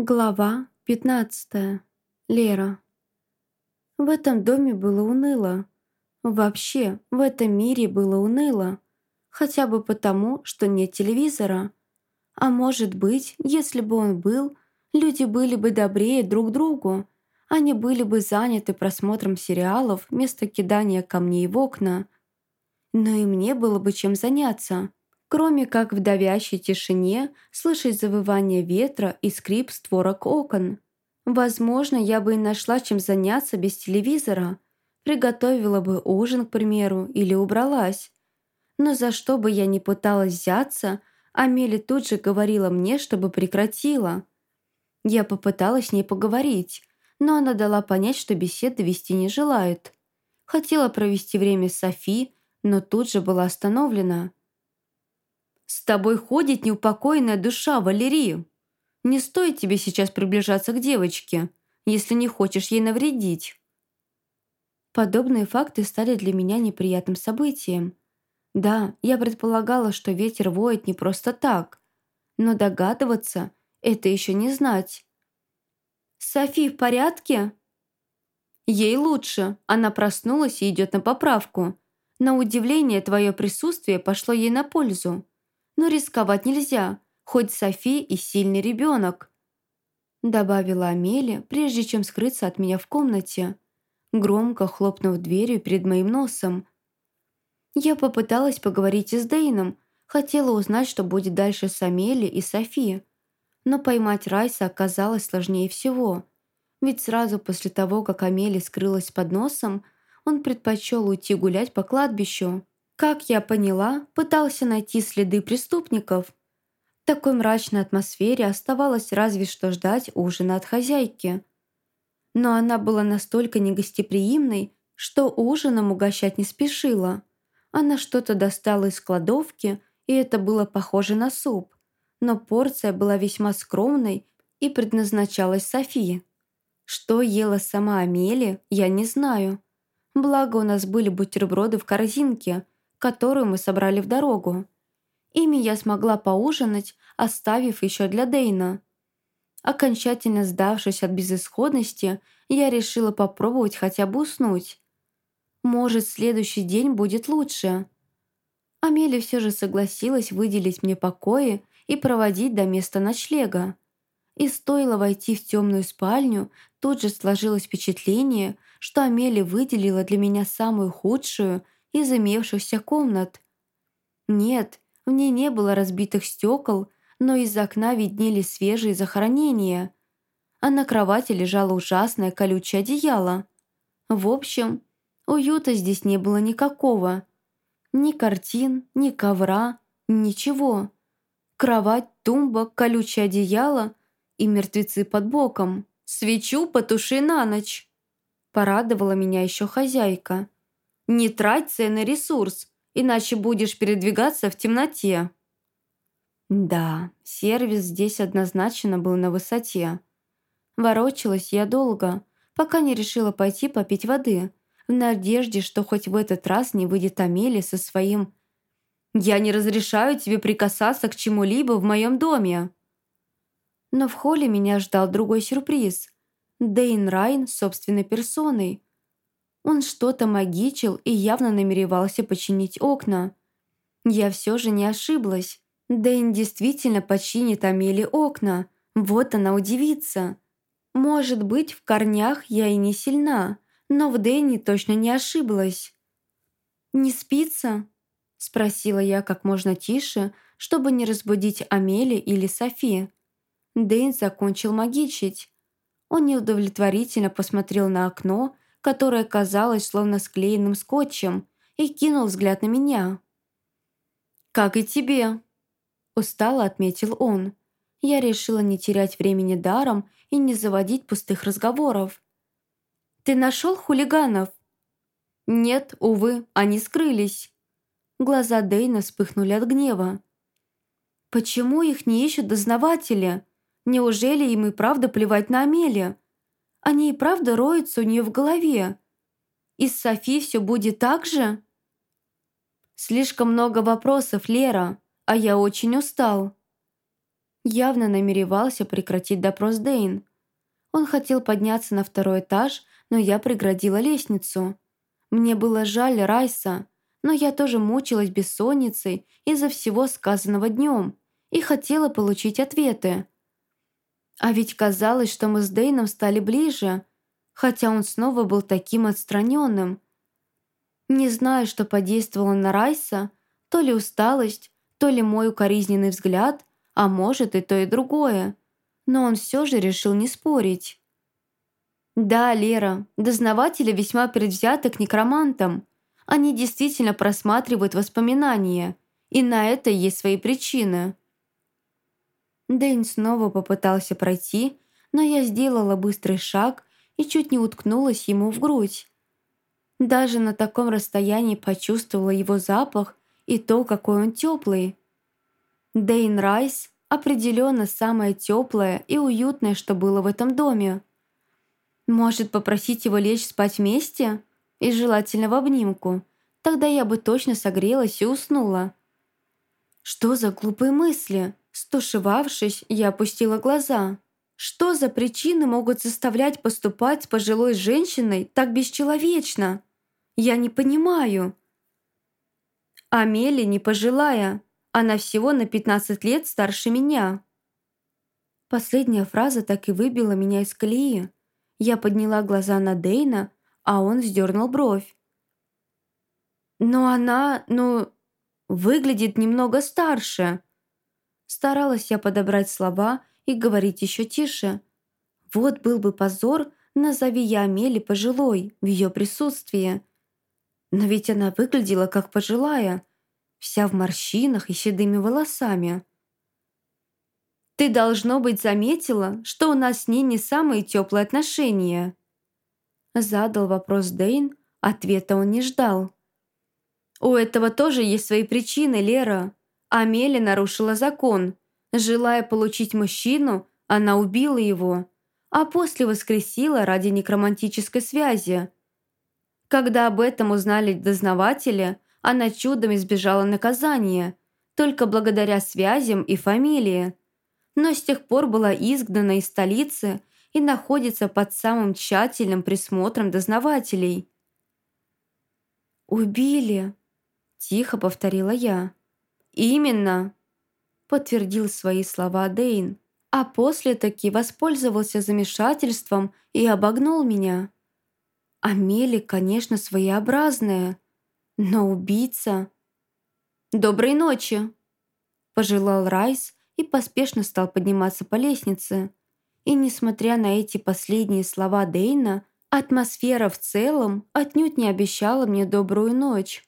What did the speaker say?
Глава 15. Лера. В этом доме было уныло. Вообще, в этом мире было уныло. Хотя бы потому, что нет телевизора. А может быть, если бы он был, люди были бы добрее друг другу. Они были бы заняты просмотром сериалов вместо кидания камней в окна. Но и мне было бы чем заняться кроме как в давящей тишине слышать завывание ветра и скрип створок окон. Возможно, я бы и нашла чем заняться без телевизора. Приготовила бы ужин, к примеру, или убралась. Но за что бы я ни пыталась взяться, Амели тут же говорила мне, чтобы прекратила. Я попыталась с ней поговорить, но она дала понять, что беседы вести не желает. Хотела провести время с Софи, но тут же была остановлена. С тобой ходит неупокоенная душа, Валерия. Не стоит тебе сейчас приближаться к девочке, если не хочешь ей навредить». Подобные факты стали для меня неприятным событием. Да, я предполагала, что ветер воет не просто так, но догадываться — это еще не знать. «Софи в порядке?» «Ей лучше. Она проснулась и идет на поправку. На удивление, твое присутствие пошло ей на пользу но рисковать нельзя, хоть Софи и сильный ребенок», добавила Амелия, прежде чем скрыться от меня в комнате, громко хлопнув дверью перед моим носом. Я попыталась поговорить с Дейном, хотела узнать, что будет дальше с Амелией и Софи, но поймать Райса оказалось сложнее всего, ведь сразу после того, как Амелия скрылась под носом, он предпочел уйти гулять по кладбищу. Как я поняла, пытался найти следы преступников. В такой мрачной атмосфере оставалось разве что ждать ужина от хозяйки. Но она была настолько негостеприимной, что ужином угощать не спешила. Она что-то достала из кладовки, и это было похоже на суп. Но порция была весьма скромной и предназначалась Софии. Что ела сама Амелия, я не знаю. Благо у нас были бутерброды в корзинке – которую мы собрали в дорогу. Ими я смогла поужинать, оставив еще для Дейна. Окончательно сдавшись от безысходности, я решила попробовать хотя бы уснуть. Может, следующий день будет лучше. Амелия все же согласилась выделить мне покои и проводить до места ночлега. И стоило войти в темную спальню, тут же сложилось впечатление, что Амелия выделила для меня самую худшую – из имевшихся комнат. Нет, в ней не было разбитых стекол, но из окна виднелись свежие захоронения, а на кровати лежало ужасное колючее одеяло. В общем, уюта здесь не было никакого. Ни картин, ни ковра, ничего. Кровать, тумба, колючее одеяло и мертвецы под боком. «Свечу потуши на ночь!» Порадовала меня еще хозяйка. Не трать ценный ресурс, иначе будешь передвигаться в темноте». Да, сервис здесь однозначно был на высоте. Ворочалась я долго, пока не решила пойти попить воды, в надежде, что хоть в этот раз не выйдет Амели со своим «Я не разрешаю тебе прикасаться к чему-либо в моем доме». Но в холле меня ждал другой сюрприз. Дейн Райн собственной персоной – он что-то магичил и явно намеревался починить окна. Я все же не ошиблась. Дэйн действительно починит Амели окна. Вот она удивится. Может быть, в корнях я и не сильна, но в Дэйне точно не ошиблась. «Не спится?» – спросила я как можно тише, чтобы не разбудить Амели или Софи. Дэйн закончил магичить. Он неудовлетворительно посмотрел на окно которое казалось словно склеенным скотчем, и кинул взгляд на меня. «Как и тебе», – устало отметил он. Я решила не терять времени даром и не заводить пустых разговоров. «Ты нашел хулиганов?» «Нет, увы, они скрылись». Глаза Дейна вспыхнули от гнева. «Почему их не ищут дознаватели? Неужели им и правда плевать на Амелия? Они и правда роются у нее в голове. И с Софи все будет так же? Слишком много вопросов, Лера, а я очень устал. явно намеревался прекратить допрос Дейн. Он хотел подняться на второй этаж, но я преградила лестницу. Мне было жаль Райса, но я тоже мучилась бессонницей из-за всего сказанного днем и хотела получить ответы. А ведь казалось, что мы с Дейном стали ближе, хотя он снова был таким отстраненным. Не знаю, что подействовало на Райса, то ли усталость, то ли мой укоризненный взгляд, а может и то и другое. Но он все же решил не спорить. «Да, Лера, дознаватели весьма предвзяты к некромантам. Они действительно просматривают воспоминания, и на это есть свои причины». Дэйн снова попытался пройти, но я сделала быстрый шаг и чуть не уткнулась ему в грудь. Даже на таком расстоянии почувствовала его запах и то, какой он теплый. Дэйн Райс определенно самое теплое и уютное, что было в этом доме. Может, попросить его лечь спать вместе? И желательно в обнимку. Тогда я бы точно согрелась и уснула. Что за глупые мысли? Стушевавшись, я опустила глаза. Что за причины могут заставлять поступать с пожилой женщиной так бесчеловечно? Я не понимаю. Амели не пожилая. Она всего на 15 лет старше меня. Последняя фраза так и выбила меня из колеи. Я подняла глаза на Дейна, а он вздернул бровь. «Но она, ну, выглядит немного старше». Старалась я подобрать слова и говорить еще тише. Вот был бы позор, назови я Амели пожилой в ее присутствии. Но ведь она выглядела как пожилая, вся в морщинах и седыми волосами. «Ты, должно быть, заметила, что у нас с ней не самые теплые отношения?» Задал вопрос Дейн, ответа он не ждал. «У этого тоже есть свои причины, Лера. Амели нарушила закон. Желая получить мужчину, она убила его, а после воскресила ради некромантической связи. Когда об этом узнали дознаватели, она чудом избежала наказания, только благодаря связям и фамилии но с тех пор была изгнана из столицы и находится под самым тщательным присмотром дознавателей. «Убили», – тихо повторила я. «Именно», – подтвердил свои слова Дейн, а после таки воспользовался замешательством и обогнул меня. Амели, конечно, своеобразная, но убийца... «Доброй ночи!» – пожелал Райс, и поспешно стал подниматься по лестнице. И несмотря на эти последние слова Дейна, атмосфера в целом отнюдь не обещала мне добрую ночь.